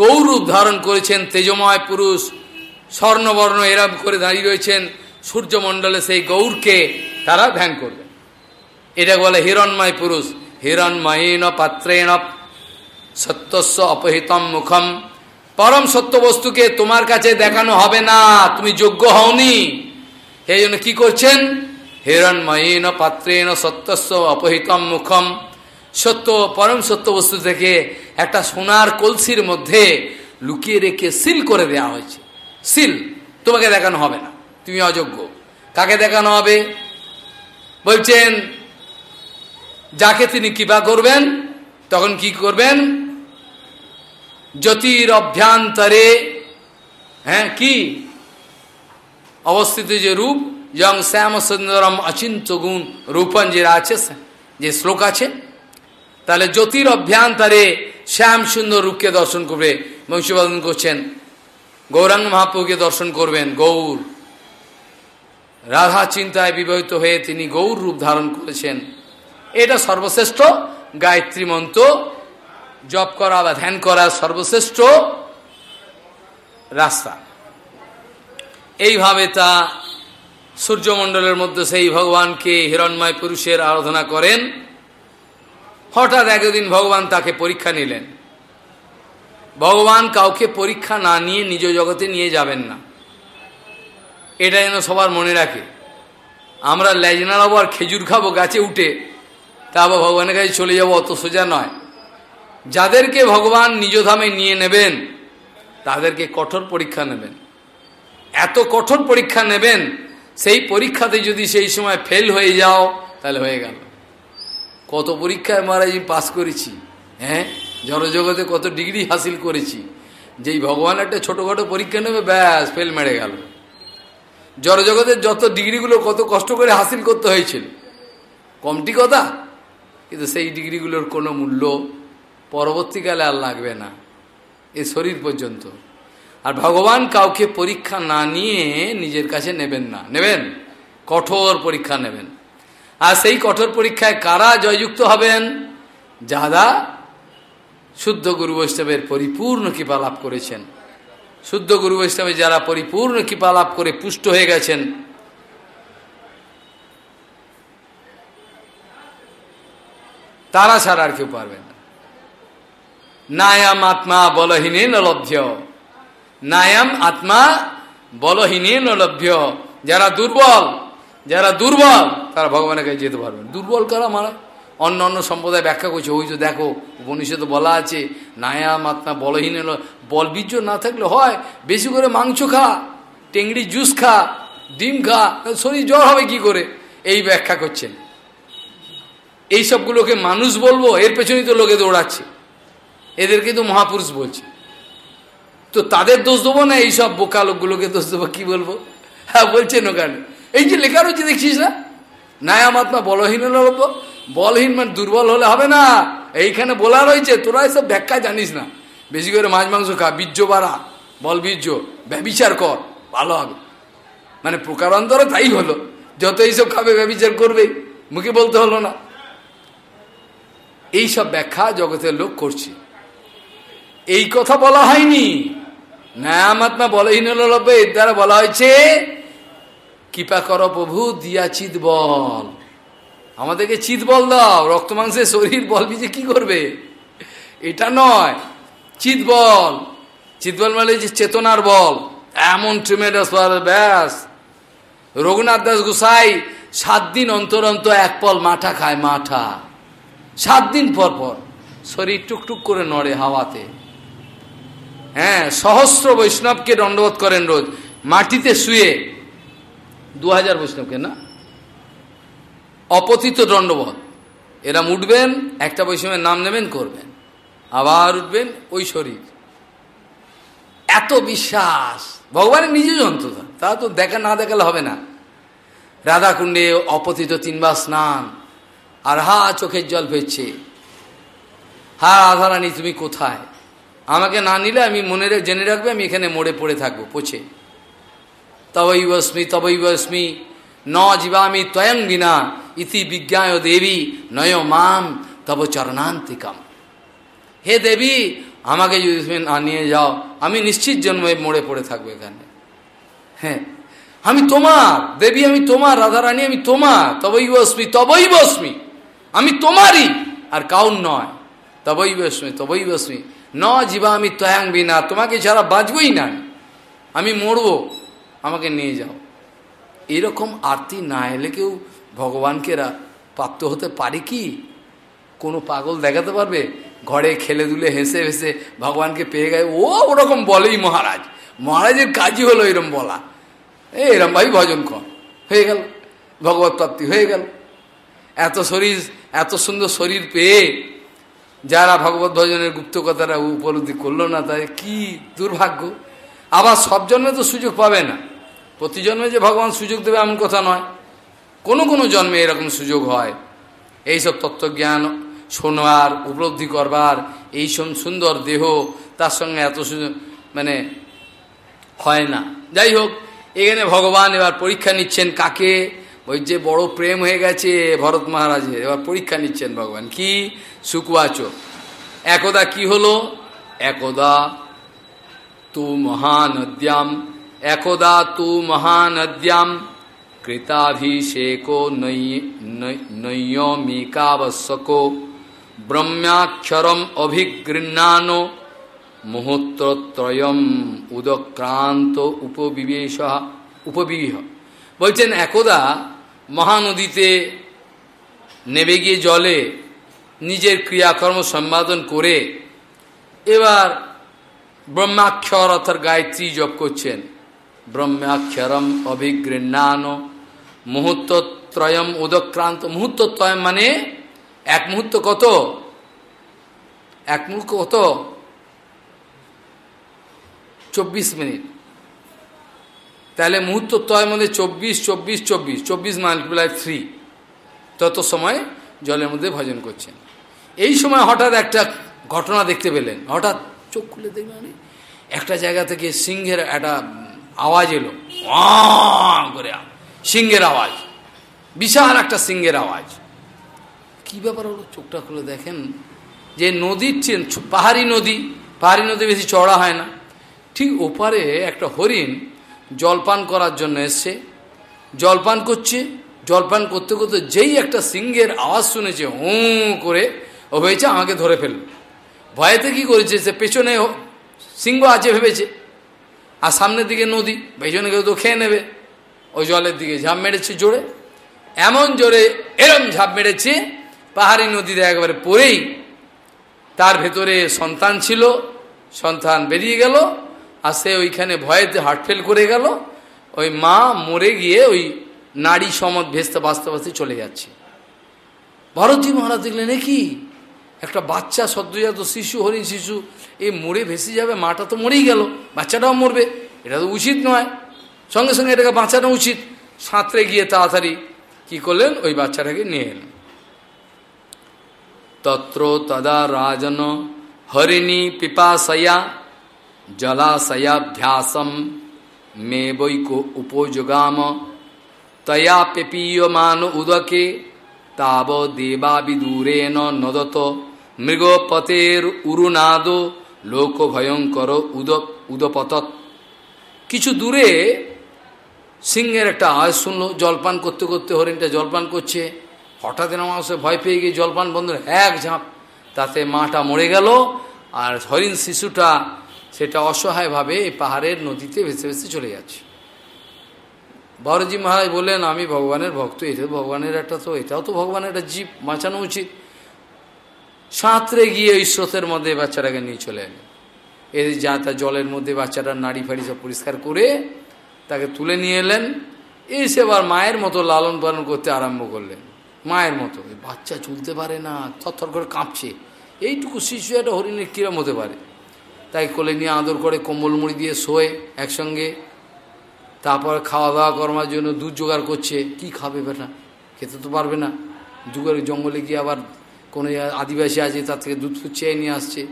গৌর রূপ ধারণ করেছেন তেজময় পুরুষ, স্বর্ণবর্ণ এরম করে দাঁড়িয়ে রয়েছেন। সূর্যমণ্ডলে সেই গৌরকে তারা ধ্যান করবে। এটা বলে হিরণময় পুরুষ, হিরণময়ীন পাত্রেণ, সত্যস্ব অপহিতম মুখম। পরম সত্য বস্তুকে তোমার কাছে দেখানো হবে না, তুমি যোগ্য হওনি। এই জন্য কি করছেন? হিরণময়ীন পাত্রেণ, সত্যস্ব অপহিতম মুখম। সত্য, পরম সত্য বস্তু থেকে একটা সোনার কলসির মধ্যে লুকিয়ে রেখে সিল করে দেওয়া হয়েছে। সিল, তোমাকে দেখানো হবে না। তুমি অযোগ্য। কাকে দেখানো হবে? বলছেন, যাকে তিনি কৃপা করবেন, তখন কি করবেন? জ্যোতির অভ্যন্তরে হ্যাঁ কি? অবস্থিত যে রূপ, যং শ্যাম সুন্দরম অচিন্ত গুণ রূপন যে আছে, যে শ্লোক আছে তাহলে জ্যোতির অভ্যন্তরে শ্যাম সুন্দর রূপকে দর্শন করবে। বংশীবাদন করছেন, গৌরাঙ্গ মহাপ্রভুকে দর্শন করবেন, গৌর। রাধা চিন্তায় বিবাহিত হয়ে তিনি গৌর রূপ ধারণ করেছেন। এটা সর্বশ্রেষ্ঠ গায়ত্রী মন্ত্র। জপ করা বা ধ্যান করা সর্বশ্রেষ্ঠ রাস্তা। এইভাবে তা সূর্যমণ্ডলের মধ্যে সেই ভগবানকে হিরণময় পুরুষের আরাধনা করেন। হঠাৎ একদিন ভগবান তাকে পরীক্ষা নিলেন। ভগবান কাউকে পরীক্ষা না নিয়ে নিজ জগতে নিয়ে যাবেন না। এটা যেন সবার মনে রাখে। আমরা লেজনারাবো আর খেজুর খাব গাছে উঠে, তা আবার ভগবানের কাছে চলে যাব, অত সোজা নয়। যাদেরকে ভগবান নিজ ধামে নিয়ে নেবেন, তাদেরকে কঠোর পরীক্ষা নেবেন। এত কঠোর পরীক্ষা নেবেন, সেই পরীক্ষাতে যদি সেই সময় ফেল হয়ে যাও, তাহলে হয়ে গেল। কত পরীক্ষায় মহারাজ পাস করেছি হ্যাঁ? জড়জগতে কত ডিগ্রি হাসিল করেছি। যেই ভগবান একটা ছোটোখাটো পরীক্ষা নেবে, ব্যাস ফেল মেরে গেল। জড়জগতের যত ডিগ্রিগুলো কত কষ্ট করে হাসিল করতে হয়েছিল, কমটি কথা, কিন্তু সেই ডিগ্রিগুলোর কোনো মূল্য পরবর্তীকালে আর লাগবে না, এ শরীর পর্যন্ত। আর ভগবান কাউকে পরীক্ষা না নিয়ে নিজের কাছে নেবেন না। নেবেন? কঠোর পরীক্ষা নেবেন। আর সেই কঠোর পরীক্ষায় কারা জয়যুক্ত হবেন? যারা শুদ্ধ গুরু বৈষ্ণবের পরিপূর্ণ কৃপা লাভ করেছেন। শুদ্ধ গুরু বৈষ্ণবে যারা পরিপূর্ণ কৃপা লাভ করে পুষ্ট হয়ে গেছেন, তারা ছাড়া আর কেউ পারবেন না। নায়াম আত্মা বলহীনে নলভ্য নায়াম আত্মা বলহীনে নলভ্য যারা দুর্বল যারা দুর্বল, তারা ভগবানের কাছে যেতে পারবেন দুর্বল কারা মারা? অন্য অন্য সম্প্রদায় ব্যাখ্যা করছে, ওই তো দেখো, উপনিষদে বলা আছে, নায়া আত্মা বলহীন বল বীর্য না থাকলে হয়, বেশি করে মাংস খা, টেংড়ি জুস খা, ডিম খা, শরীর জ্বর হবে কি করে? এই ব্যাখ্যা করছেন এই সবগুলোকে মানুষ বলব, এর পেছনেই তো লোকে দৌড়াচ্ছে। এদেরকে তো মহাপুরুষ বলছে। তো তাদের দোষ দেবো না, এইসব বোকা লোকগুলোকে দোষ দেবো, কি বলব? হ্যাঁ বলছেন ওখানে। এই যে লেখা রয়েছে দেখছিস না? নায়াম আত্মা বলহীন লভ্য বলহীন মানে দুর্বল হলে হবে না। এইখানে বলা রয়েছে, তোরা এসব ব্যাখ্যা জানিস না। বেশি করে মাছ মাংস খা, বীর্য বাড়া, বল বীর্য ব্যবিচার কর, ভালো হবে। মানে প্রকারান্তরে তাই হলো, যত এইসব খাবে ব্যবিচার করবে, মুখে বলতে হলো না। এই সব ব্যাখ্যা জগতের লোক করছে। এই কথা বলা হয়নি। ন্যায়ামাত্মা বলহীন লভ্য এর দ্বারা বলা হয়েছে কৃপা কর প্রভু, দিয়া চিত বল। আমাদেরকে চিত বল দাও, রক্ত মাংসের শরীর বল বিজে কি করবে? এটা নয়, চিত বল। চিত বল মানে যে চেতনার বল। এমন ট্রিমেডাস ব্যাস। রঘুনাথ দাস গোসাই সাত দিন অন্তর অন্তর এক পল মাঠা খায়, মাঠা। সাত দিন পর পর শরীর টুকটুক করে নড়ে হাওয়াতে। হ্যাঁ সহস্র বৈষ্ণবকে দণ্ডবোধ করেন রোজ। মাটিতে শুয়ে দু হাজার বৈষ্ণবকে, না? অপতিত দণ্ডবোধ এরা উঠবেন, একটা বৈষ্ণবের নাম নেবেন, করবেন। আবার উঠবেন, ওই শরীর। এত বিশ্বাস। ভগবানের নিজে যন্ত্রতা তা তো দেখা না দেখালে হবে না। রাধাকুণ্ডে অপতিত তিনবার স্নান। আর হা, চোখের জল ফেরছে। হা, রাধারানী, তুমি কোথায়? আমাকে না নিলে আমি মনে জেনে রাখবে, আমি এখানে মোড়ে পড়ে থাকব। পচে। তবৈবস্মি তবৈবস্মি ন জীবামি ত্বয়ং বিনা ইতি বিজ্ঞায় দেবী নয় মাম তব চরণান্তিকম হে দেবী আমাকে যদি তুমি না নিয়ে যাও, আমি নিশ্চিত জন্মে মরে পড়ে থাকব এখানে। হ্যাঁ। আমি তোমার, দেবী, আমি তোমার, রাধারানী, আমি তোমার। তবই বসমি তবই বসমি আমি তোমারই, আর কাউন নয়। তবই বসমি তবই বসমি ন জীবা আমি তয়াং বিনা। তোমাকে ছাড়া বাঁচবই না আমি মরবো। আমাকে নিয়ে যাও। এরকম আরতি না এলে কেউ ভগবানকে প্রাপ্ত হতে পারে কি? কোনো পাগল দেখাতে পারবে? ঘরে খেলে দুলে হেসে হেসে ভগবানকে পেয়ে গেছে ও ওরকম বলেই মহারাজ। মহারাজের কাজই হলো এরম বলা। এই এরম ভাই ভজন কর। হয়ে গেল। ভগবত প্রাপ্তি হয়ে গেল। এত শরীর, এত সুন্দর শরীর পেয়ে যারা ভগবত ভজনের গুপ্ত কথাটা উপলব্ধি করল না তাই কি দুর্ভাগ্য? আবার সব জন্মে তো সুযোগ পাবে না। প্রতি জন্মে যে ভগবান সুযোগ দেবে এমন কথা নয়। কোনো কোনো জন্মে এরকম সুযোগ হয়। এইসব তত্ত্বজ্ঞান শোনার, উপলব্ধি করবার এই সুন্দর দেহ, তার সঙ্গে এত মানে হয় না। যাই হোক, এখানে ভগবান এবার পরীক্ষা নিচ্ছেন কাকে? ওই যে বড় প্রেম হয়ে গেছে ভরত মহারাজের। এবার পরীক্ষা নিচ্ছেন ভগবান। কি? সুকুয়াচ। একদা কি হলো? একদা তু মহানদ্যাম একদা তু মহানদ্যাম কৃতাভিষেকো নৈয়মিকাবশ্যকো ব্রহ্মাক্ষরম অভিগৃহানো মুহূর্তত্রয়ম উদক্রান্ত উপবিবেশ, উপবিহ। বলছেন, একদা মহানদীতে নেবে গিয়ে জলে নিজের ক্রিয়াকর্ম সম্পাদন করে এবার ব্রহ্মাক্ষর অর্থাৎ গায়ত্রী জপ করছেন। ব্রহ্মাক্ষরম অভিগৃহান মুহূর্তত্রয়ম উদক্রান্ত মুহূর্তত্রয়ম মানে এক মুহূর্ত কত এক মুহূর্ত কত চব্বিশ মিনিট তাহলে মুহূর্ত তয় মধ্যে চব্বিশ চব্বিশ চব্বিশ চব্বিশ মাল্টিপ্লাই থ্রি তত সময় জলের মধ্যে ভজন করছেন এই সময় হঠাৎ একটা ঘটনা দেখতে পেলেন। হঠাৎ চোখ খুলে দেখবেন একটা জায়গা থেকে সিংহের একটা আওয়াজ এলো করে সিংহের আওয়াজ, বিশাল একটা সিংহের আওয়াজ। কি ব্যাপার হলো? চোখটা খুলে দেখেন যে নদীর পাহাড়ি নদী পাহাড়ি নদী বেশি চড়া হয় না। ঠিক ওপারে একটা হরিণ জলপান করার জন্য এসছে। জলপান করছে, জলপান করতে করতে যেই একটা সিংহের আওয়াজ শুনেছে হু করে ও হয়েছে আমাকে ধরে ফেলল। ভয়েতে কি করেছে? সে পেছনে সিংহ আছে ভেবেছে। আর সামনের দিকে নদী পেছনে কেউ তো খেয়ে নেবে। ওই জলের দিকে ঝাঁপ মেরেছে জোরে। এমন জোরে, এরম ঝাঁপ মেরেছে, পাহাড়ি নদীতে একবারে পড়েই তার ভেতরে সন্তান ছিল। সন্তান বেরিয়ে গেল, আর সে ওইখানে ভয়েতে হার্টফেল করে গেল। ওই মা মরে গিয়ে ওই নারী সমত ভেস্তে বাঁচতে বাঁচতে চলে যাচ্ছে। ভারতী মহারাজ দেখলেন কি? একটা বাচ্চা সদ্যজাত শিশু, হরিণ শিশু এই মরে ভেসে যাবে, মাটা তো মরেই গেল, বাচ্চাটাও মরবে, এটা তো উচিত নয়। সঙ্গে সঙ্গে এটাকে বাঁচানো উচিত। সাঁতরে গিয়ে তাড়াতাড়ি কি করলেন? ওই বাচ্চাটাকে নিয়ে এলেন। তত্র তদা রাজন হরিণী পিপাশয়া জলাশয়াভ্যাসম মে বৈকো উপযোগাম। তয়া পেপীয়মান উদকে, তাব দেবাবিদূরেণ নদত। মৃগপতের উরুনাদ লোক ভয়ঙ্কর উদ উদপতত কিছু দূরে সিংহের একটা আওয়াজ শুনলো, জলপান করতে করতে হরিণটা জলপান করছে। হঠাৎ মানুষের ভয় পেয়ে গিয়ে জলপান বন্ধ এক ঝাঁপ। তাতে মাটা মরে গেল আর হরিণ শিশুটা সেটা অসহায়ভাবে এই পাহাড়ের নদীতে ভেসে ভেসে চলে যাচ্ছে। বড়জি মহারাজ বললেন, আমি ভগবানের ভক্ত, এটা ভগবানের একটা তো, এটাও তো ভগবানের একটা জীব, বাঁচানো উচিত। সাঁতরে গিয়ে ওই স্রোতের মধ্যে বাচ্চাটাকে নিয়ে চলে এলেন এদের যা তা জলের মধ্যে বাচ্চাটার নাড়ি ফাড়ি সব পরিষ্কার করে তাকে তুলে নিয়ে এলেন। এসে আবার মায়ের মতো লালন পালন করতে আরম্ভ করলেন। মায়ের মতো। বাচ্চা চলতে পারে না, থরথর করে কাঁপছে। এইটুকু শিশু একটা হরিণের কিরম হতে পারে? তাই কোলে নিয়ে আদর করে কম্বল মুড়ি দিয়ে শোয়ে একসঙ্গে। তারপর খাওয়া দাওয়া করবার জন্য দুধ জোগাড় করছে। কি খাবে বেটা? খেতে তো পারবে না। যুগের জঙ্গলে গিয়ে আবার কোনো আদিবাসী আছে, তার থেকে দুধ ফুট চেয়ে নিয়ে আসছে।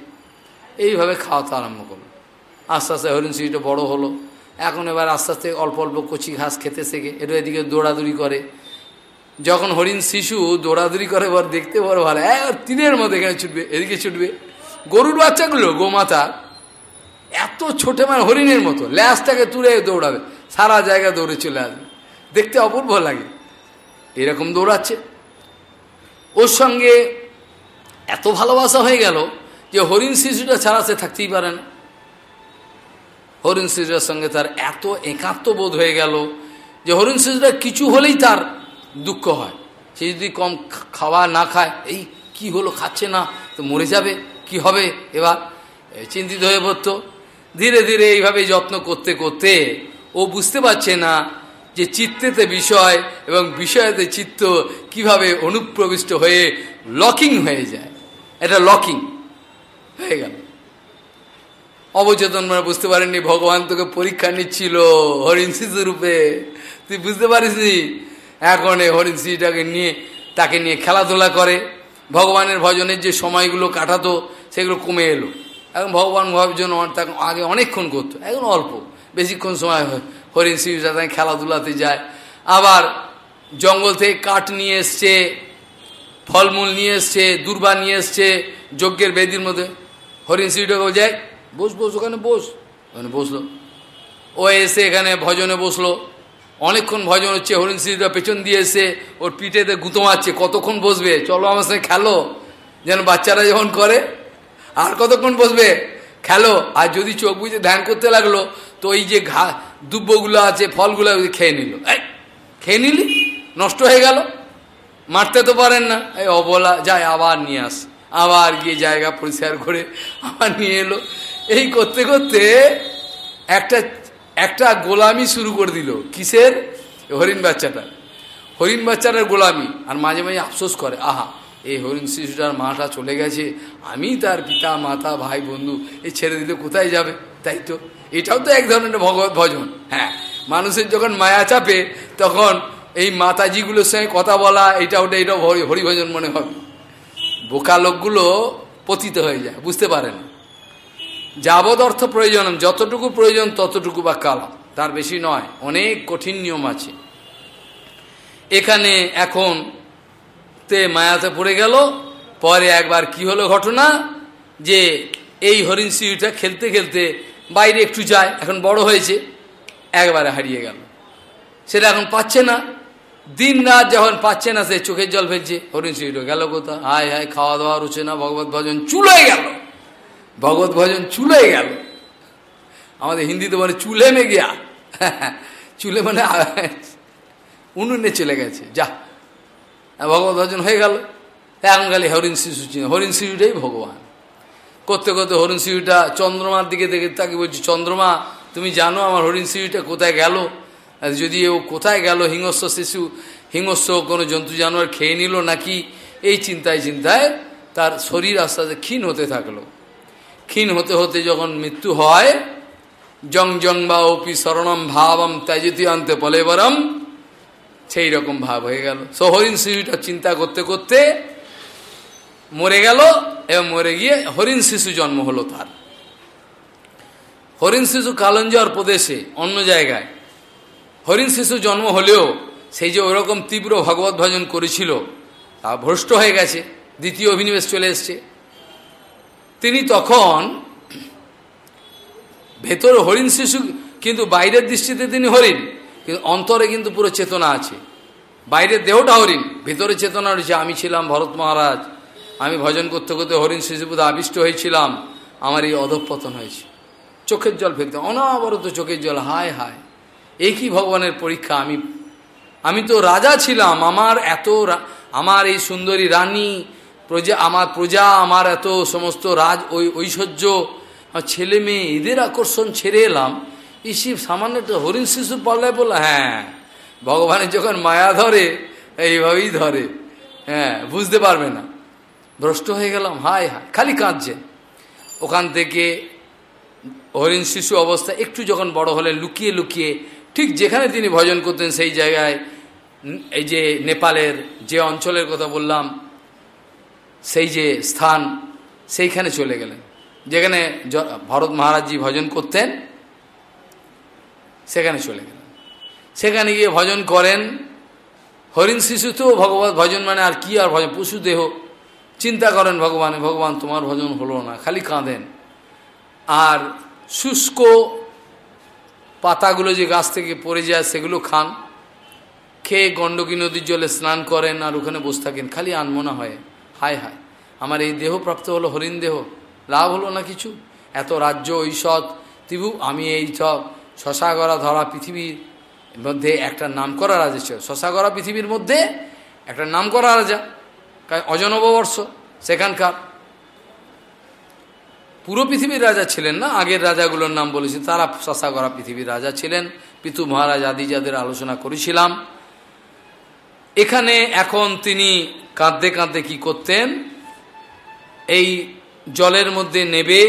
এইভাবে খাওয়াতে আরম্ভ করল। আস্তে আস্তে হরিণ শিশুটা বড় হলো। এখন এবার আস্তে আস্তে অল্প অল্প কচি ঘাস খেতে শেখে। এটা এদিকে দৌড়াদৌড়ি করে। যখন হরিণ শিশু দৌড়াদৌড়ি করে, এবার দেখতে বড় ভালো। তীরের মধ্যে এখানে ছুটবে, এদিকে ছুটবে। গরুর বাচ্চাগুলো গোমাতা, এত ছোটে মানে হরিণের মতো। ল্যাসটাকে তুলে দৌড়াবে। সারা জায়গায় দৌড়ে চলে আসবে। দেখতে অপূর্ব লাগে। এরকম দৌড়াচ্ছে। ওর সঙ্গে এত ভালোবাসা হয়ে গেল যে হরিণ শিশুটা ছাড়া সে থাকতেই পারে না। হরিণ শিশুটার সঙ্গে তার এত একাত্ম বোধ হয়ে গেল যে হরিণ শিশুটা কিছু হলেই তার দুঃখ হয়। সে যদি কম খাওয়া না খায়, এই, কি হলো? খাচ্ছে না? তো মরে যাবে? কি হবে? এবার চিন্তিত হয়ে পড়তো। ধীরে ধীরে এইভাবে যত্ন করতে করতে ও বুঝতে পারছে না যে চিত্তেতে বিষয় এবং বিষয়েতে চিত্ত কীভাবে অনুপ্রবিষ্ট হয়ে লকিং হয়ে যায়। এটা লকিং। হয়ে গেল। অবচেতন মানে বুঝতে পারেননি, ভগবান তোকে পরীক্ষা নিচ্ছিল হরিণ শিশু রূপে। তুই বুঝতে পারিস এখন এই হরিণ শিশুটাকে নিয়ে, তাকে নিয়ে খেলাধুলা করে। ভগবানের ভজনের যে সময়গুলো কাটাতো, সেগুলো কমে এলো। এখন ভগবান ভজন তাকে আগে অনেকক্ষণ করতো, এখন অল্প। বেশিক্ষণ সময় হরিণ শিশুটা তাকে খেলাধুলাতে যায়। আবার জঙ্গল থেকে কাঠ নিয়ে এসছে ফলমূল নিয়ে এসছে দুর্বা নিয়ে এসছে, যজ্ঞের বেদির মধ্যে। হরিণ শিশুটাকে যায়, বস বস, ওখানে বস। ওখানে বসল। ও এসে এখানে ভজনে বসল। অনেকক্ষণ ভজন হচ্ছে, হরিণ শিশুটা পেছন দিয়ে এসে ওর পিঠেতে গুঁতো মারছে। কতক্ষণ বসবে? চলো আমার সঙ্গে খেলো। যেন বাচ্চারা যখন করে, আর কতক্ষণ বসবে? খেলো। আর যদি চোখ বুঝে ধ্যান করতে লাগল, তো ওই যে ঘা দুব্বগুলো আছে, ফলগুলো খেয়ে নিল। এই, খেয়ে নিলি? নষ্ট হয়ে গেল? মারতে তো পারেন না। এই অবলা যায় আবার নিয়ে আস। আবার গিয়ে জায়গা পরিষ্কার করে আবার নিয়ে এলো। এই করতে করতে একটা একটা গোলামি শুরু করে দিল। কিসের? হরিণ বাচ্চাটা। হরিণ বাচ্চাটার গোলামি। আর মাঝে মাঝে আফসোস করে, আহা, এই হরিণ শিশুটার মাটা চলে গেছে। আমি তার পিতা, মাতা, ভাই, বন্ধু এই ছেড়ে দিলে কোথায় যাবে? তাই তো। এটাও তো এক ধরনের ভগবত ভজন। হ্যাঁ মানুষের যখন মায়া চাপে, তখন এই মাতাজিগুলোর সঙ্গে কথা বলা এটা ওটা এটা হরিভজন মনে হবে বোকা লোকগুলো পতিত হয়ে যায়, বুঝতে পারে না যাবৎ অর্থ প্রয়োজন, যতটুকু প্রয়োজন ততটুকু বা কালাম তার বেশি নয়, অনেক কঠিন নিয়ম আছে। এখানে এখন তে মায়াতে পড়ে গেল, পরে একবার কি হলো ঘটনা? যে এই হরিণ সিঁড়িটা খেলতে খেলতে বাইরে একটু যায়, এখন বড় হয়েছে, একবারে হারিয়ে গেল। সেটা এখন পাচ্ছে না। দিন রাত যখন পাচ্ছে না, সে চোখের জল ফেলছে। হরিণ সিঁড়িটা গেল কোথা হায় হায় খাওয়া দাওয়া রুচে না, ভগবত ভজন চুলে গেল। ভগবত ভজন চুলে গেল। আমাদের হিন্দিতে বলে চুলে মে গিয়া। চুলে মানে উনুনে চলে গেছে। যা, ভগবত ভজন হয়ে গেল। এখন খালি হরিণ শিশু চিনে হরিণ শিশুটাই ভগবান। করতে করতে হরিণ শিশুটা চন্দ্রমার দিকে দেখে তাকে বলছি, চন্দ্রমা, তুমি জানো আমার হরিণ শিশুটা কোথায় গেল? যদি ও কোথায় গেল হিংস্র শিশু, হিংস্র কোনো জন্তু জানোয়ার খেয়ে নিল নাকি, এই চিন্তায় চিন্তায় তার শরীর আস্তে আস্তে ক্ষীণ হতে থাকল। ক্ষীণ হতে হতে যখন মৃত্যু হয়, জং জং বা ওপি শরণম ভাবম ত্যাজতি আনতে পলেবরম, সেই রকম ভাব হয়ে গেল। সো হরিণ শিশুটা চিন্তা করতে করতে মরে গেল এবং মরে গিয়ে হরিণ শিশু জন্ম হলো তার। হরিণ শিশু কালঞ্জর প্রদেশে, অন্য জায়গায়। হরিণ শিশু জন্ম হলেও সেই যে ওরকম তীব্র ভগবত ভজন করেছিল, তা ভ্রষ্ট হয়ে গেছে, দ্বিতীয় অভিনিবেশ চলে এসছে। তিনি তখন ভেতর হরিণ শিশু, কিন্তু বাইরের দৃষ্টিতে তিনি হরিণ, কিন্তু অন্তরে কিন্তু পুরো চেতনা আছে। বাইরের দেহটা হরিণ, ভেতরে চেতনা রয়েছে, আমি ছিলাম ভরত মহারাজ, আমি ভজন করতে করতে হরিণ শিশুপুদা আবিষ্ট হয়েছিলাম, আমার এই অধপতন হয়েছে। চোখের জল ফেলতে, অনাবরত চোখের জল, হায় হায়। কি ভগবানের পরীক্ষা, আমি আমি তো রাজা ছিলাম, আমার এত আমার এই সুন্দরী রানী, প্রজা, আমার প্রজা, আমার এত সমস্ত রাজ, ওই ঐশ্বর্য ছেলে মেয়ে, এদের আকর্ষণ ছেড়ে এলাম। ইসি সামান্য একটা হরিণ শিশু পাল্লায় বলল হ্যাঁ ভগবানের যখন মায়া ধরে, এইভাবেই ধরে হ্যাঁ বুঝতে পারবে না। ভ্রষ্ট হয়ে গেলাম, হায় হায়, খালি কাঁদছে। ওখান থেকে হরিণ শিশু অবস্থা একটু যখন বড় হলেন লুকিয়ে লুকিয়ে ঠিক যেখানে তিনি ভজন করতেন সেই জায়গায় এই যে নেপালের যে অঞ্চলের কথা বললাম, সেই যে স্থান, সেইখানে চলে গেলেন। যেখানে ভরত মহারাজজি ভজন করতেন, সেখানে চলে গেলেন। সেখানে গিয়ে ভজন করেন, হরিণ শিশু তো ভগবত ভজন মানে আর কি আর ভজন? পশু দেহ চিন্তা করেন ভগবানে, ভগবান তোমার ভজন হলো না, খালি কাঁদেন। আর শুষ্ক পাতাগুলো যে গাছ থেকে পড়ে যায়, সেগুলো খান। খেয়ে গণ্ডকী নদীর জলে স্নান করেন আর ওখানে বসে থাকেন। খালি আনমনা হয়। হায় হায়। আমার এই দেহ প্রাপ্ত হলো হরিণ দেহ। লাভ হলো না কিছু? এত রাজ্য ঐষধ তিবু আমি এই সব শশাগরা ধরা পৃথিবীর মধ্যে একটা নাম করা রাজা ছিল। শশাগরা পৃথিবীর মধ্যে একটা নাম করা রাজা অজনববর্ষ সেখানকার। পুরো পৃথিবীর রাজা ছিলেন না, আগের রাজাগুলোর নাম বলেছি, তারা শাসা করা পৃথিবীর রাজা ছিলেন। পিতু মহারাজ আদি যাদের আলোচনা করেছিলাম। এখানে এখন তিনি কাঁদতে কাঁদতে কি করতেন? এই জলের মধ্যে নেবে,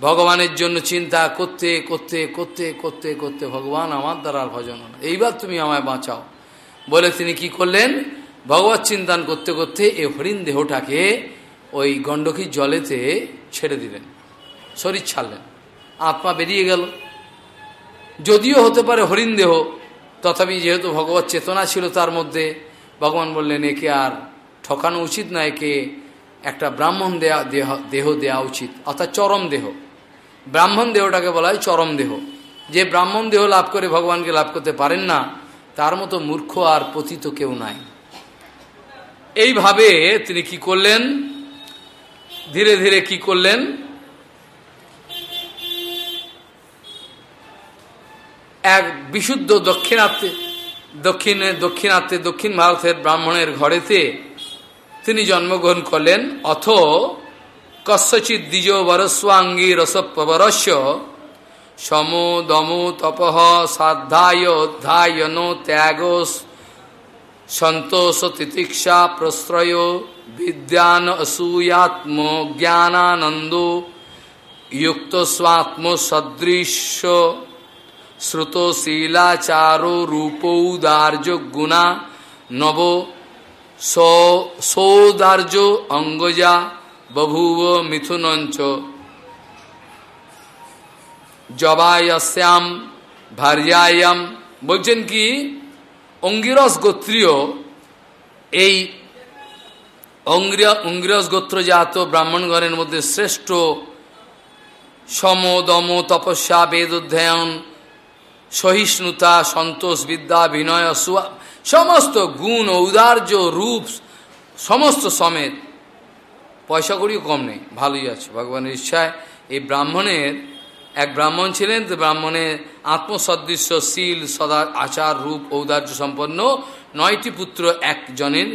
ভগবানের জন্য চিন্তা করতে করতে করতে করতে করতে ভগবান আমার দ্বারা ভজন এইবার তুমি আমায় বাঁচাও। বলে তিনি কি করলেন? ভগবত চিন্তান করতে করতে এই হরিণ দেহটাকে ওই গণ্ডকীর জলেতে ছেড়ে দিলেন। শরীর ছাড়লেন। আত্মা বেরিয়ে গেল। যদিও হতে পারে হরিণ দেহ, তথাপি যেহেতু ভগবত চেতনা ছিল তার মধ্যে, ভগবান বললেন, একে আর ঠকানো উচিত না, একে একটা ব্রাহ্মণ দেয়া, দেহ দেহ দেওয়া উচিত, অর্থাৎ চরম দেহ। ব্রাহ্মণ দেহটাকে বলা হয় চরম দেহ। যে ব্রাহ্মণ দেহ লাভ করে ভগবানকে লাভ করতে পারেন না, তার মতো মূর্খ আর পতিত কেউ নাই। এইভাবে তিনি কি করলেন? ধীরে ধীরে কি করলেন? এক বিশুদ্ধ দক্ষিণাত্মে দক্ষিণে দক্ষিণাত্মে দক্ষিণ ভারতের ব্রাহ্মণের ঘরেতে তিনি জন্মগ্রহণ করলেন। অথ কস্যচিৎ দ্বিজ বরস্বাঙ্গী রসপ্রবরস্য সম দম তপহ সাধ্যায় অধ্যায়ন ত্যাগ সন্তোষ তিতিক্ষা প্রশ্রয় বিদ্যান অসূয়াত্ম জ্ঞানানন্দ যুক্ত স্বাত্ম সদৃশ্য শ্রুতশীলাচারো রূপৌদার্য গুণা নব সৌদার্য অঙ্গজা বভুব মিথুনঞ্চ। জবায়স্যাম ভার্যায়াম বলছেন কি, অঙ্গিরস গোত্রীয় এই অঙ্গিরস গোত্রজাত ব্রাহ্মণগণের মধ্যে শ্রেষ্ঠ সম দম তপস্যা বেদ অধ্যয়ন সহিষ্ণুতা, সন্তোষ, বিদ্যা, বিনয়, সুয়া, সমস্ত গুণ, ঔদার্য, রূপ, সমস্ত সমেত। পয়সা করিও কম নেই, ভালোই আছে, ভগবানের ইচ্ছায়। এই ব্রাহ্মণের, এক ব্রাহ্মণ ছিলেন ব্রাহ্মণের আত্মসদৃশ্য, শীল, সদা, আচার, রূপ, ঔদার্য সম্পন্ন নয়টি পুত্র একজনের,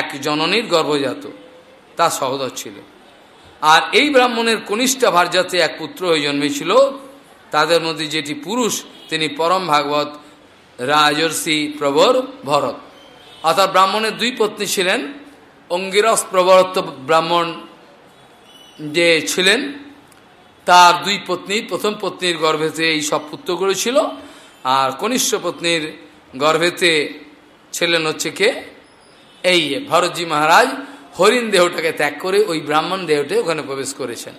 এক জননীর গর্ভজাত তা সহদর ছিল। আর এই ব্রাহ্মণের কনিষ্ঠ ভারজাতে এক পুত্র হয়ে জন্মেছিল তাদের মধ্যে যেটি পুরুষ, তিনি পরম ভাগবত রাজর্ষি প্রবর ভরত। অর্থাৎ ব্রাহ্মণের দুই পত্নী ছিলেন, অঙ্গিরস প্রবরত্ব ব্রাহ্মণ যে ছিলেন, তার দুই পত্নী, প্রথম পত্নীর গর্ভেতে এই সব পুত্রগুলো ছিল, আর কনিষ্ঠ পত্নীর গর্ভেতে ছিলেন হচ্ছে কে? এই ভরতজি মহারাজ হরিণ দেহটাকে ত্যাগ করে ওই ব্রাহ্মণ দেহটে ওখানে প্রবেশ করেছেন।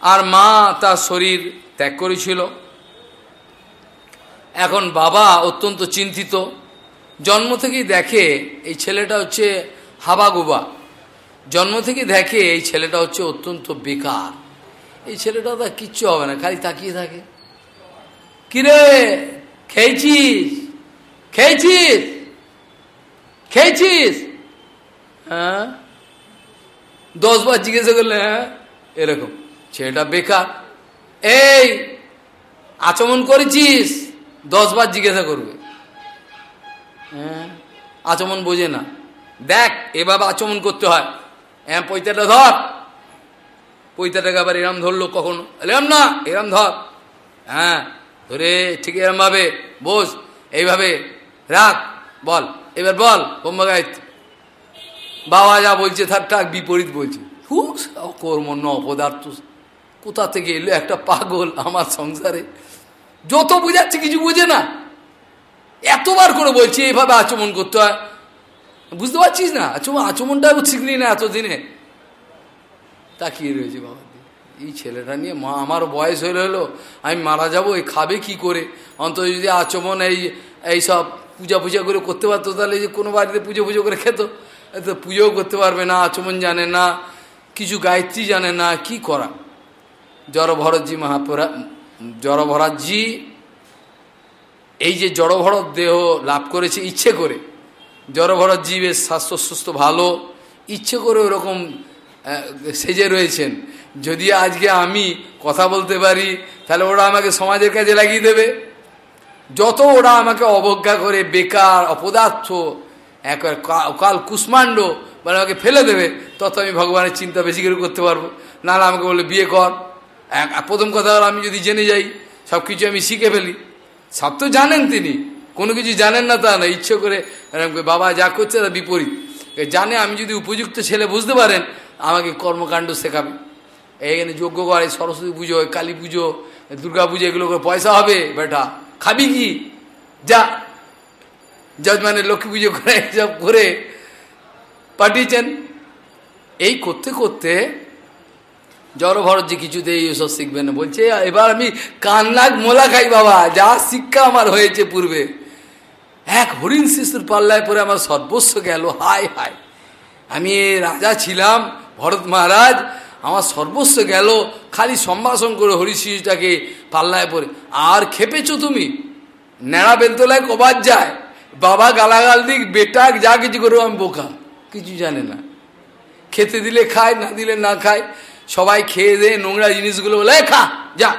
আর মা তার শরীর ত্যাগ করেছিল। এখন বাবা অত্যন্ত চিন্তিত। জন্ম থেকেই দেখে এই ছেলেটা হচ্ছে হাবাগুবা। জন্ম থেকে দেখে এই ছেলেটা হচ্ছে অত্যন্ত বেকার। এই ছেলেটা তার কিচ্ছু হবে না, খালি তাকিয়ে থাকে। কিরে, খেয়েছিস? খেয়েছিস? খেয়েছিস? হ্যাঁ? দশবার জিজ্ঞাসা করলে হ্যাঁ? এরকম। ছেলেটা বেকার। এই, আচমন করেছিস? দশবার জিজ্ঞাসা করবে। হ্যাঁ আচমন বোঝে না। দেখ, এভাবে আচমন করতে হয়। হ্যাঁ পৈতাটা ধর। পৈতাটাকে আবার এরম ধরলো কখনো। এরম না, এরম ধর। হ্যাঁ ধরে ঠিক এরমভাবে বস, এইভাবে রাখ, বল, এবার বল ব্রহ্ম গায়ত্রী বাবা যা বলছে টাক বিপরীত বলছে। খুব কর্মণ্য অপদার্থ। কোথা থেকে এলো? একটা পাগল আমার সংসারে। যত বুঝাচ্ছে কিছু বুঝে না। এতবার করে বলছি এইভাবে আচমন করতে হয়। বুঝতে পারছিস না? আচমন আচমনটা শিখলি না এতদিনে। তাকিয়ে রয়েছে বাবা এই ছেলেটা নিয়ে মা আমার বয়স হয়ে হলো, আমি মারা যাব এই খাবে কি করে? অন্তত যদি আচমন এই এই সব পূজা পূজা করে করতে পারতো, তাহলে যে কোনো বাড়িতে পুজো পুজো করে খেত। তো পুজো করতে পারবে না, আচমন জানে না, কিছু গায়ত্রী জানে না, কি করা? জড়ভরতজি মহাপুরা, জড়ভরতজি, এই যে জড়ভরত দেহ লাভ করেছে ইচ্ছে করে জড়ভরত জীবের স্বাস্থ্য সুস্থ ভালো, ইচ্ছে করে ওরকম সেজে রয়েছেন। যদি আজকে আমি কথা বলতে পারি, তাহলে ওরা আমাকে সমাজের কাজে লাগিয়ে দেবে। যত ওরা আমাকে অবজ্ঞা করে, বেকার, অপদার্থ, এক কাল কুষ্মাণ্ড মানে আমাকে ফেলে দেবে, তত আমি ভগবানের চিন্তা বেশি করে করতে পারব। নাহলে আমাকে বলে বিয়ে কর। প্রথম কথা হলো আমি যদি জেনে যাই সব কিছু আমি শিখে ফেলি। সব তো জানেন তিনি। কোনো কিছু জানেন না তা না, ইচ্ছে করে বাবা যা করছে তা বিপরীত। জানে আমি যদি উপযুক্ত ছেলে বুঝতে পারেন, আমাকে কর্মকাণ্ড শেখাবে। এইখানে যজ্ঞ করে, সরস্বতী পুজো কালী পুজো, দুর্গা পুজো, এগুলো করে পয়সা হবে, বেটা। খাবি কি? যা। যা মানে লক্ষ্মী পুজো করে সব করে পাঠিয়েছেন। এই করতে করতে জড়ভরত কিছুতেই এসব শিখবে না। বলছে, এবার আমি কান্নাক মোলা খাই বাবা, যা শিক্ষা আমার হয়েছে পূর্বে। এক হরিণ শিশুর পাল্লায় পরে আমার সর্বস্ব গেল। হায় হায়। আমি রাজা ছিলাম, ভরত মহারাজ, আমার সর্বস্ব গেল। খালি সম্ভাষণ করে শিশুটাকে পাল্লায় পরে আর খেপেছো তুমি? ন্যাড়া বেলতলায় কবার যায়? বাবা গালাগাল দিক, বেটাক যা কিছু করব আমি বোকা। কিছু জানে না। খেতে দিলে খায়, না দিলে না খায়। সবাই খেয়ে দেয় নোংরা জিনিসগুলো বলে খা, যা।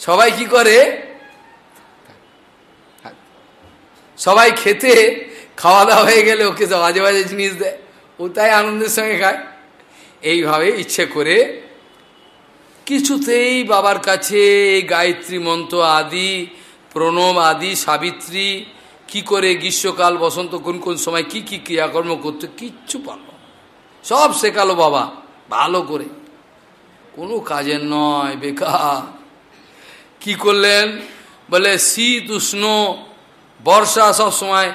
সবাই কি করে? সবাই খেতে খাওয়া দাওয়া হয়ে গেলে ওকে সব বাজে বাজে জিনিস দেয় ও তাই আনন্দের সঙ্গে খায়। এইভাবে ইচ্ছে করে কিছুতেই বাবার কাছে এই গায়ত্রী মন্ত্র আদি, প্রণব আদি, সাবিত্রী, কি করে গ্রীষ্মকাল, বসন্ত, কোন কোন সময় কি কি ক্রিয়াকর্ম করতে, কিচ্ছু পারল সব শেখালো বাবা। ভালো করে। কোনো কাজের নয়, বেকার। কি করলেন? বলে, শীত, উষ্ণ, বর্ষা সব সময়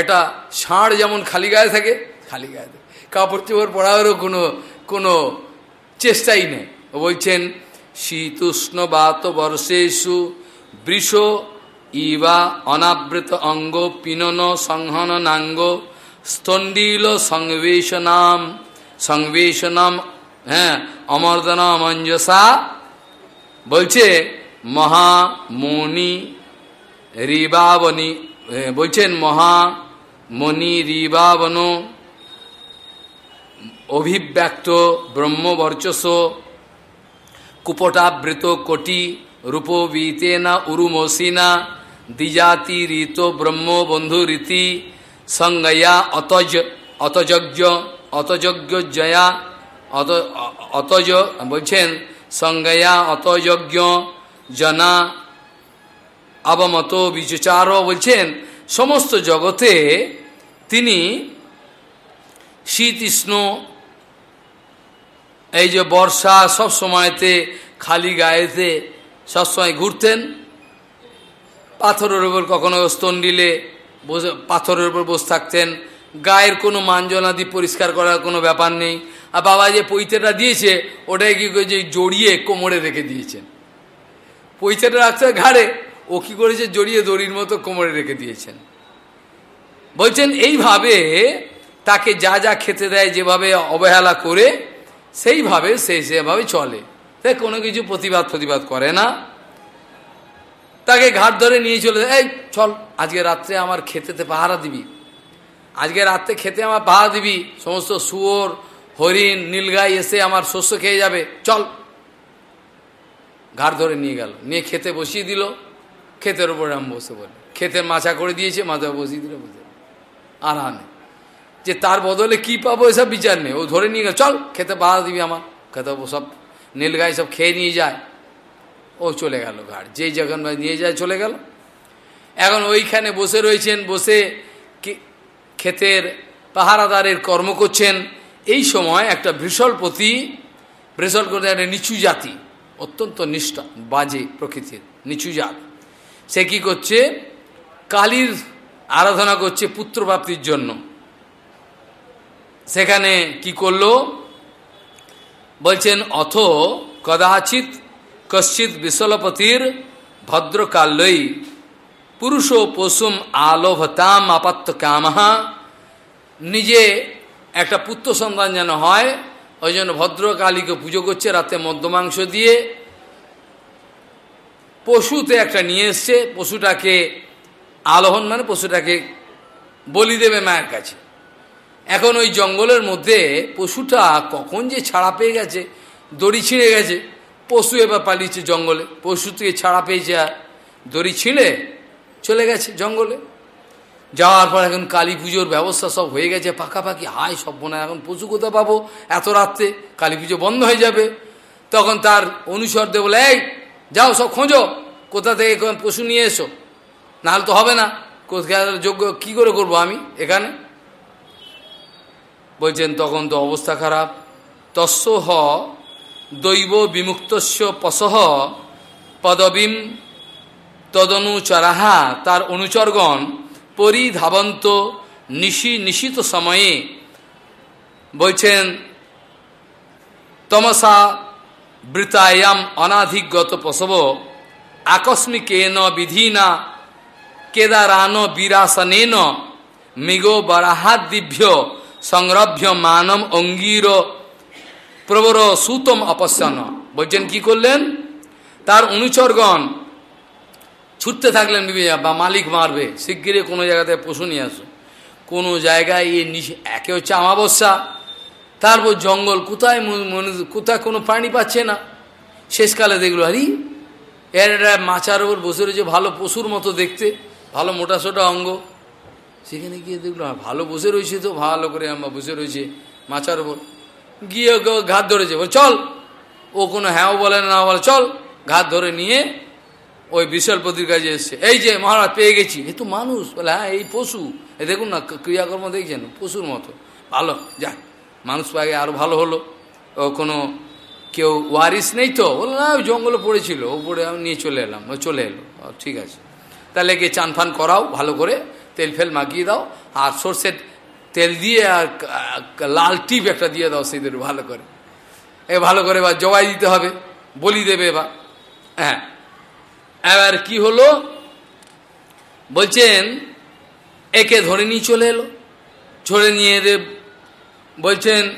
একটা ষাঁড় যেমন খালি গায়ে থাকে, খালি গায়ে থাকে। কাপড় চোপড় পরারও কোনো কোনো চেষ্টাই নেই। বলছেন, শীত, উষ্ণ, বাত বর্ষেশু বৃষ, ইবা, অনাবৃত অঙ্গ, পিনন, সংহন, নাঙ্গ স্তন্ডিল সংবেশনাম সংবেশনাম হ্যাঁ অমর্দনা মঞ্জসা বলছে, মহামণি রিবাবনী বলছেন, মহামণি রিবাবন অভিব্যক্ত ব্রহ্মবর্চস কুপটাবৃত কোটি রূপবীতেনা উরুমসিনা দ্বিজাতি ঋত ব্রহ্ম বন্ধু রীতি সংজ্ঞয়া অতজ অতযজ্ঞ অতযজ্ঞ জয়া অত অতজ বলছেন সংজ্ঞয়া অতযজ্ঞ জনা অবমত বিচচার বলছেন, সমস্ত জগতে তিনি শীতৃষ্ণ। এই যে বর্ষা সব সময়তে খালি গায়েতে সবসময় ঘুরতেন। পাথরের উপর কখনো স্তন দিলে বসে পাথরের উপর বসে থাকতেন। গায়ের কোনো মাঞ্জনাদি পরিষ্কার করার কোনো ব্যাপার নেই। আর বাবা যে পৈতেটা দিয়েছে, ওটাই কি করেছে জড়িয়ে কোমরে রেখে দিয়েছেন পৈতেটা রাখতে ঘাড়ে, ও কি করেছে জড়িয়ে দড়ির মতো কোমরে রেখে দিয়েছেন? বলছেন, এইভাবে তাকে যা যা খেতে দেয়, যেভাবে অবহেলা করে, সেইভাবে সে সেভাবে চলে। তাই কোনো কিছু প্রতিবাদ প্রতিবাদ করে না। তাকে ঘাট ধরে নিয়ে চলে এই চল, আজকে রাত্রে আমার খেতেতে পাহারা দিবি। আজকে রাত্রে খেতে আমার পাহারা দিবি। সমস্ত শুয়োর, হরিণ, নীলগাই এসে আমার শস্য খেয়ে যাবে। চল। ঘাট ধরে নিয়ে গেল। নিয়ে খেতে বসিয়ে দিল। ক্ষেতের উপরে আমি বসে বলে ক্ষেতের মাছা করে দিয়েছে মাথা বসিয়ে দিলে, বসে আর আনে যে তার বদলে কি পাবো এসব বিচার নেই। ও ধরে নিয়ে গেল, চল, খেতে পাহারা দিবি আমার। খেতে সব নীলগাই সব খেয়ে নিয়ে যায়। ও চলে গেল ঘাট যেই যখন নিয়ে যায়, চলে গেল। এখন ওইখানে বসে রয়েছেন, বসে ক্ষেতের পাহারাদারের কর্ম করছেন, এই সময় একটা বৃষলপতি বৃষল করতে একটা নিচু জাতি, অত্যন্ত নিষ্ঠা, বাজে প্রকৃতির, নিচু জাত। সে কি করছে? কালীর আরাধনা করছে পুত্রপ্রাপ্তির জন্য। সেখানে কি করল? বলছেন, অথ কদাচিৎ কশ্চিৎ বিশলপতির ভদ্রকাল্যই পুরুষ পশুম আলোভতাম আপাত্ত কামহা নিজে একটা পুত্র সন্তান যেন হয়, ওই জন্য ভদ্রকালীকে পুজো করছে, রাতে মদ্যমাংস দিয়ে। পশুতে একটা নিয়ে এসছে, পশুটাকে আলোহন মানে পশুটাকে বলি দেবে মায়ের কাছে। এখন ওই জঙ্গলের মধ্যে পশুটা কখন যে ছাড়া পেয়ে গেছে, দড়ি ছিঁড়ে গেছে, পশু এবার পালিয়েছে জঙ্গলে, পশু থেকে ছাড়া পেয়েছে আর দড়ি ছিঁড়ে চলে গেছে জঙ্গলে। যাওয়ার পর এখন কালী পুজোর ব্যবস্থা সব হয়ে গেছে, পাকাপাকি হায় সব বোনা। এখন পশু কোথায় পাবো? এত রাত্রে কালী পুজো বন্ধ হয়ে যাবে। তখন তার অনুসরদের বলে, এই, যাও সব খোঁজো, কোথা থেকে পশু নিয়ে এসো? নাহলে তো হবে না। কোথায় যোগ্য, কী করে করব আমি এখানে? বলছেন, তখন তো অবস্থা খারাপ। তস্য হ, দৈব বিমুক্তস্য পশহ পদবীম তদনুচরাহা, তার অনুচরগণ পরিধাবন্ত নিশি নিশিত সময়ে বলছেন, তমসা বৃতায়াম অনাধিগত প্রসব, আকস্মিকেন বিধিনা কেদারান বিরাসনেন মৃগো বরাহাদিভ্য সংরভ্য মানম অঙ্গীর প্রবর সুতম অপস্যান বলছেন কি করলেন? তার অনুচরগণ ছুটতে থাকলেন বা মালিক মারবে। শিগগিরে কোনো জায়গাতে পশু নিয়ে আসো। কোনো জায়গায় এ একে হচ্ছে আমাবস্যা। তারপর জঙ্গল, কোথায় কোথায় কোনো প্রাণী পাচ্ছে না। শেষকালে দেখল, আরি, এর মাচার ওপর বসে রয়েছে ভালো পশুর মতো দেখতে, ভালো মোটা সোটা অঙ্গ। সেখানে গিয়ে দেখল ভালো বসে রয়েছে তো, ভালো করে আমরা বসে রয়েছে মাচার ওপর গিয়ে ঘাত ধরেছে চল। ও কোনো হ্যাঁ বলে না বলে, চল। ঘাত ধরে নিয়ে ওই বিশালপতির কাছে এসছে। এই যে মহারাজ, পেয়ে গেছি। এ তো মানুষ। বলে হ্যাঁ এই পশু। এ দেখুন না ক্রিয়াকর্ম দেখছেন? পশুর মতো। ভালো, যাক। মানুষ পাগে আরও ভালো হলো। ও কোনো, কেউ ওয়ারিস নেই তো? বলল না জঙ্গলে পড়েছিল। পড়ে আমি নিয়ে চলে এলাম। ও চলে এলো। ঠিক আছে। তাহলে গিয়ে চান ফান করাও, ভালো করে। তেল ফেল মাখিয়ে দাও। আর সর্ষের তেল দিয়ে আর লাল টিপ একটা দিয়ে দাও সেদের ভালো করে। এ ভালো করে এবার জবাই দিতে হবে। বলি দেবে এবার। হ্যাঁ। এবার কি হলো? বলছেন, একে ধরে নিয়ে চলে এলো। ছড়ে নিয়ে বলছেন,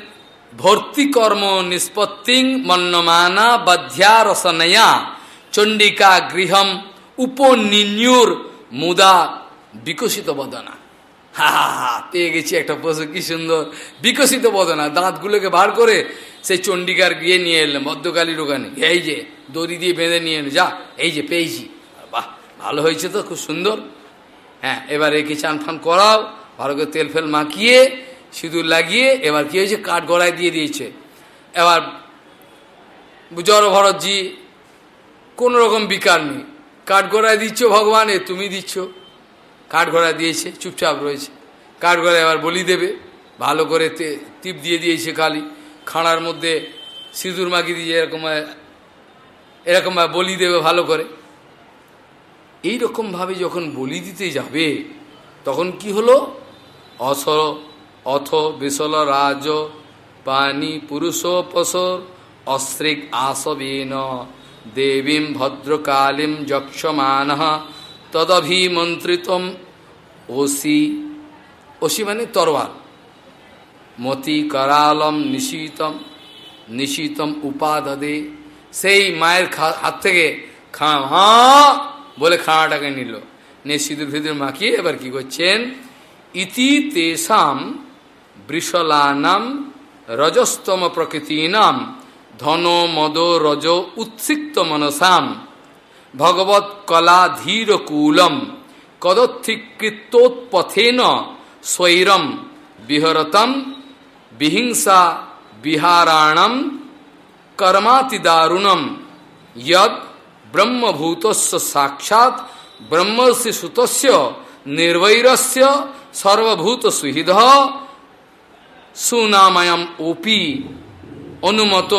ভর্তি কর্ম নিষ্পত্তি মন্নমানা বাধ্যা রসনয়া চণ্ডিকা গৃহম উপনিন্যুর মুদা বিকশিত বদনা। হা পেয়ে গেছি একটা পশু কি সুন্দর। বিকশিত বদনা, দাঁতগুলোকে বার করে সেই চণ্ডিকার গিয়ে নিয়ে এলাম, মদ্যকালীর ওখানে। এই যে, দড়ি দিয়ে বেঁধে নিয়ে এলো যা, এই যে, পেয়েছি। বাহ, ভালো হয়েছে তো, খুব সুন্দর। হ্যাঁ এবার একে চান ফান করাও, ভালো করে তেল ফেল মাখিয়ে, সিঁদুর লাগিয়ে, এবার কি হয়েছে, কাঠ গড়ায় দিয়ে দিয়েছে। এবার জড় ভরতজি, কোন রকম বিকার নেই। কাঠ গড়ায় দিচ্ছ ভগবান তুমি দিচ্ছ। কাঠ ঘোড়া দিয়েছে, চুপচাপ রয়েছে। কাঠ ঘোড়া এবার বলি দেবে, ভালো করে টিপ দিয়ে দিয়েছে কালি খাঁড়ার মধ্যে সিঁদুর মাগি দিয়ে এরকম এরকম বলি দেবে ভালো করে। এই রকমভাবে যখন বলি দিতে যাবে, তখন কি হলো? অস অথ বিশল রাজ পানি পুরুষ পশর অস্ত্রিক আসবেন। দেবীম, ভদ্রকালীম, যক্ষমান তদভিমন্ত্রিতম ওসি ওসি মানে তরোয়াল। মতি করালম নিশীতম নিশীতম উপাদে সেই মায়ের হাত থেকে খা হ্যাঁ বলে খাওয়াটাকে নিল। নিয়ে সিঁদুর ফিদুর মাখিয়ে এবার কি করছেন? ইতি তেসাম বৃষলানাম রজস্তম প্রকৃতিনাম ধন মদ রজ উৎসিক্ত মনসাম। ভগবত কলা ধীর কূলম কদত্থিকৃতোৎপথেন স্বৈরম বিহরতম বিহিংসা বিহারাণম কর্মাতিদারুণম যদ ব্রহ্মভূতস্য সাক্ষাৎ ব্রহ্মর্ষি সুতস্য নির্বৈরস্য সর্বভূত সুহৃদ সুনাময়ম ওপি অনুমত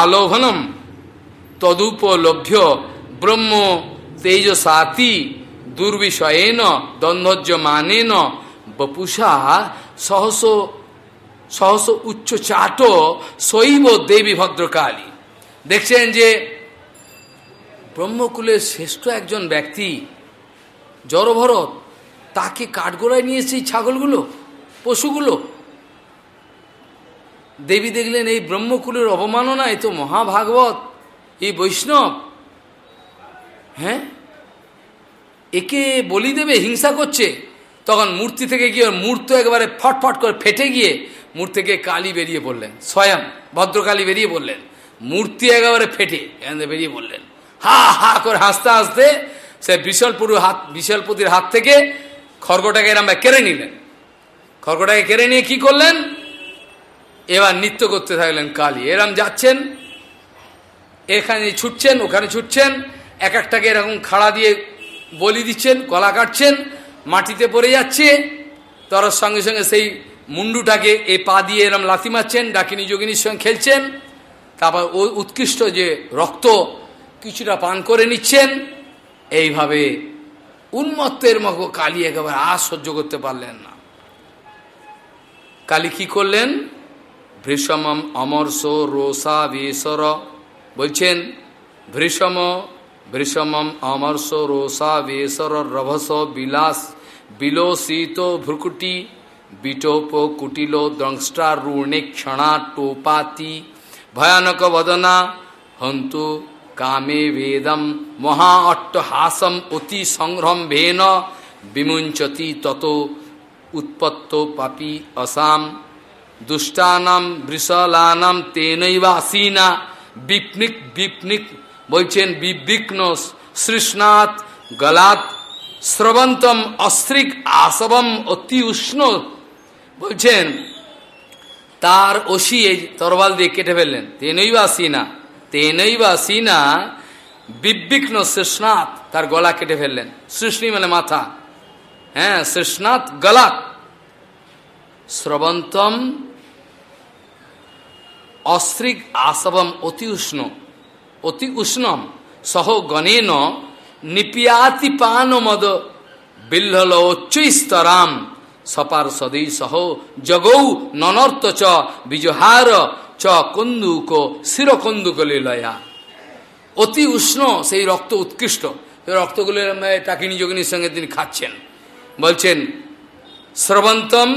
আলোভনম। তদুপলভ্য ব্রহ্ম তেজসাতি দুর্বিষয়েন দ্বন্দ্বজ্য মানেন বপুষা সহস সহস উচ্চ চাট শৈব দেবী ভদ্রকালী। দেখছেন যে ব্রহ্মকুলের শ্রেষ্ঠ একজন ব্যক্তি জড়ভরত, তাকে কাঠগোড়ায় নিয়ে এসছে এই ছাগলগুলো, পশুগুলো। দেবী দেখলেন এই ব্রহ্মকুলের অবমাননা এ তো মহাভাগবত এই বৈষ্ণব হ্যাঁ? একে বলি দেবে, হিংসা করছে। তখন মূর্তি থেকে গিয়ে মূর্ত একেবারে ফটফট করে ফেটে গিয়ে মূর্তি থেকে কালী বেরিয়ে পড়লেন। স্বয়ং ভদ্রকালী বেরিয়ে পড়লেন। মূর্তি একেবারে ফেটে বেরিয়ে পড়লেন। হা হা করে হাসতে হাসতে সে বিশালপুর হাত, বিশালপতির হাত থেকে খড়গটাকে এরম কেড়ে নিলেন। খড়গটাকে কেড়ে নিয়ে কি করলেন? এবার নৃত্য করতে থাকলেন কালী। এরম যাচ্ছেন এখানে ছুটছেন, ওখানে ছুটছেন, এক একটাকে এরকম খাড়া দিয়ে বলি দিচ্ছেন কলা কাটছেন, মাটিতে পড়ে যাচ্ছে তার সঙ্গে সঙ্গে সেই মুন্ডুটাকে এই পা দিয়ে এরম লাথি মারছেন, ডাকিনী যোগিনীর সঙ্গে খেলছেন, তারপর ওই উৎকৃষ্ট যে রক্ত কিছুটা পান করে নিচ্ছেন, এইভাবে উন্মত্তের মতো কালী একেবারে আর সহ্য করতে পারলেন না। কালী কি করলেন? ভৃষমম অমর্ষ রোসা বেসর বলছেন ভৃষম ভৃষমম অমর্ষ রোসা বেসর রভস বিলাস বিলোসিত ভ্রুকুটি বিটোপ কুটিল দ্রংষ্টারূণে ক্ষণা টোপাতি ভয়ানক বদনা হন্তু কামে বেদম মহা অট্টহাসম অতি সংরম্ভেন বিমুঞ্চতি তত উৎপত্ত পাপি অসাম দুষ্টানাম বৃষলানাম তেনৈবা আসীনা বিপনিক বিপনিক বলছেন বিবিঘ্ন সৃষ্ণাত গলাত স্রবন্তম অস্ত্রিক আসবম অতি উষ্ণ। বলছেন, তার ওসি এই তরবাল দিয়ে কেটে ফেললেন। তেনই বা সিনা তেনৈবা সিনা বিবিঘ্ন সৃষ্ণাত তার গলা কেটে ফেললেন। সৃষ্ণি মানে মাথা। হ্যাঁ সৃষ্ণাত গলাত স্রবন্তম অস্ত্রিক আসবম অতি উষ্ণ, অতি উষ্ণম, সহ গণেন নিপিয়াতি পান মদ, বিল্হল উচ্চস্তরাম সপার সদৈ সহ জগৌ ননর্ত চ, বিজহার চ, কন্দুক শির কন্দুক লয়া অতি উষ্ণ সেই রক্ত উৎকৃষ্ট রক্তগুলো টাকিনী যোগিনীর সঙ্গে তিনি খাচ্ছেন। বলছেন স্রবন্তম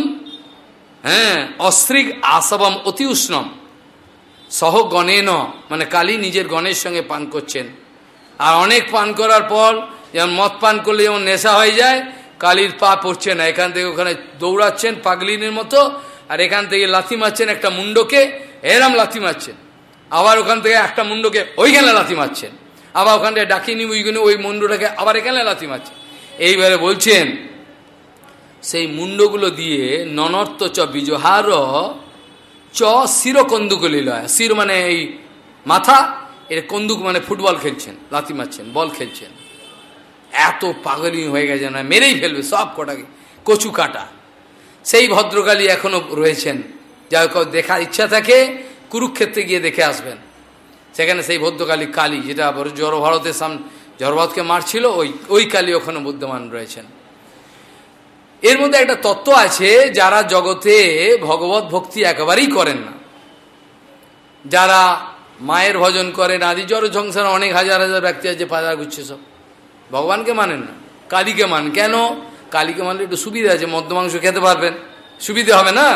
হ্যাঁ অস্ত্রিক আসবম অতি উষ্ণম সহ গণেন মানে কালী নিজের গণের সঙ্গে পান করছেন। আর অনেক পান করার পর যেমন মদ পান করলে যেমন নেশা হয়ে যায়, কালীর পা পড়ছে না। এখান থেকে ওখানে দৌড়াচ্ছেন পাগলিনের মতো, আর এখান থেকে লাথি মারছেন একটা মুন্ডকে, এরাম লাথি মারছেন। আবার ওখান থেকে একটা মুন্ডকে ওইখানে লাথি মারছেন। আবার ওখান থেকে ডাকিনি ওইখানে ওই মুন্ডটাকে আবার এখানে লাথি মারছেন। এইবারে বলছেন, সেই মুন্ডগুলো দিয়ে ননর্ত চ বিজহার চ শির কন্দুকলি লয় শির মানে এই মাথা, এর কন্দুক মানে ফুটবল খেলছেন, লাথি মারছেন, বল খেলছেন। এত পাগলি হয়ে গেছে না, মেরেই ফেলবে সব কটাকে, কচু কাটা। সেই ভদ্রকালী এখনও রয়েছেন যা দেখার ইচ্ছা থাকে, কুরুক্ষেত্রে গিয়ে দেখে আসবেন। সেখানে সেই ভদ্রকালী কালী, যেটা জড় ভারতের সামনে জড়ভারতকে মারছিল, ওই ওই কালী ওখানে বুদ্ধমান রয়েছেন। এর মধ্যে একটা তত্ত্ব আছে, যারা জগতে ভগবত ভক্তি একেবারেই করেন না। যারা মায়ের ভজন করেন, আদি জড় সংসারে অনেক হাজার হাজার ব্যক্তি আছে পাজার গুচ্ছে সব। ভগবানকে মানেন না, কালীকে মান কেন? কালীকে মানলে একটু সুবিধা আছে মদ্য মাংস খেতে পারবেন। সুবিধে হবে না?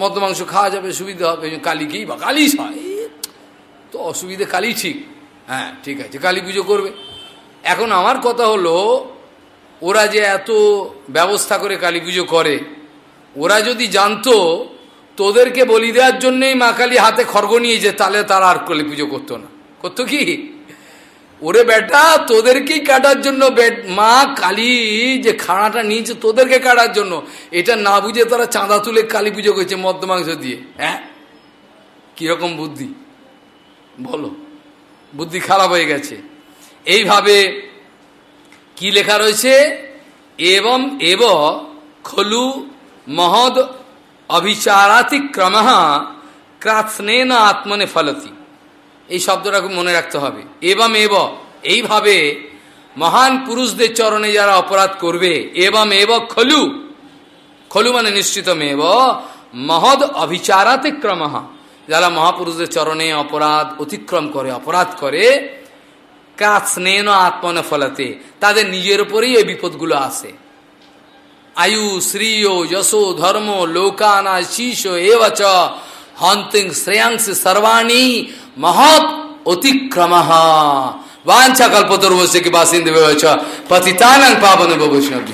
মদ্য মাংস খাওয়া যাবে, সুবিধা হবে। কালীকেই বা কালী তো অসুবিধে কালী ঠিক। হ্যাঁ ঠিক আছে, কালী পুজো করবে। এখন আমার কথা হলো ওরা যে এত ব্যবস্থা করে কালী পুজো করে, ওরা যদি জানতো, তোদেরকে বলি দেওয়ার জন্যই মা কালী হাতে খর্গ নিয়েছে, তাহলে তারা আর কালী পুজো করতো না। করতো কি? ওরে বেটা, তোদেরকেই কাটার জন্য মা কালী যে খাড়াটা নিয়েছে, তোদেরকে কাটার জন্য। এটা না বুঝে তারা চাঁদা তুলে কালী পুজো করছে মদ্য মাংস দিয়ে। হ্যাঁ? কীরকম বুদ্ধি? বলো। বুদ্ধি খারাপ হয়ে গেছে। এইভাবে কি লেখা রয়েছে? এবং, এব, খলু, মহদ, অভিচারাতিক্রম ক্রাৎস্নেন আত্মনে ফলতি। এই শব্দটা মনে রাখতে হবে। এবং, এব, এইভাবে মহান পুরুষদের চরণে যারা অপরাধ করবে, এবং, এব, খলু খলু মানে নিশ্চিতমেব মহদ অভিচারাতিক্রম। যারা মহাপুরুষদের চরণে অপরাধ অতিক্রম করে, অপরাধ করে কাস্নেন আত্মনে ফলাতে। তাদের নিজের উপরেই এই বিপদগুলো আসে আয়ু, শ্রীয়, যশো, ধর্ম, লোকানা শীষ এবচ, হন্তিং, শ্রেয়াংশ, সর্বাণী, মহৎ অতিক্রম বাঞ্ছা কল্পতর্বশ্য কি বাসিন্দ পতিতানং পাবন বৈষ্ণব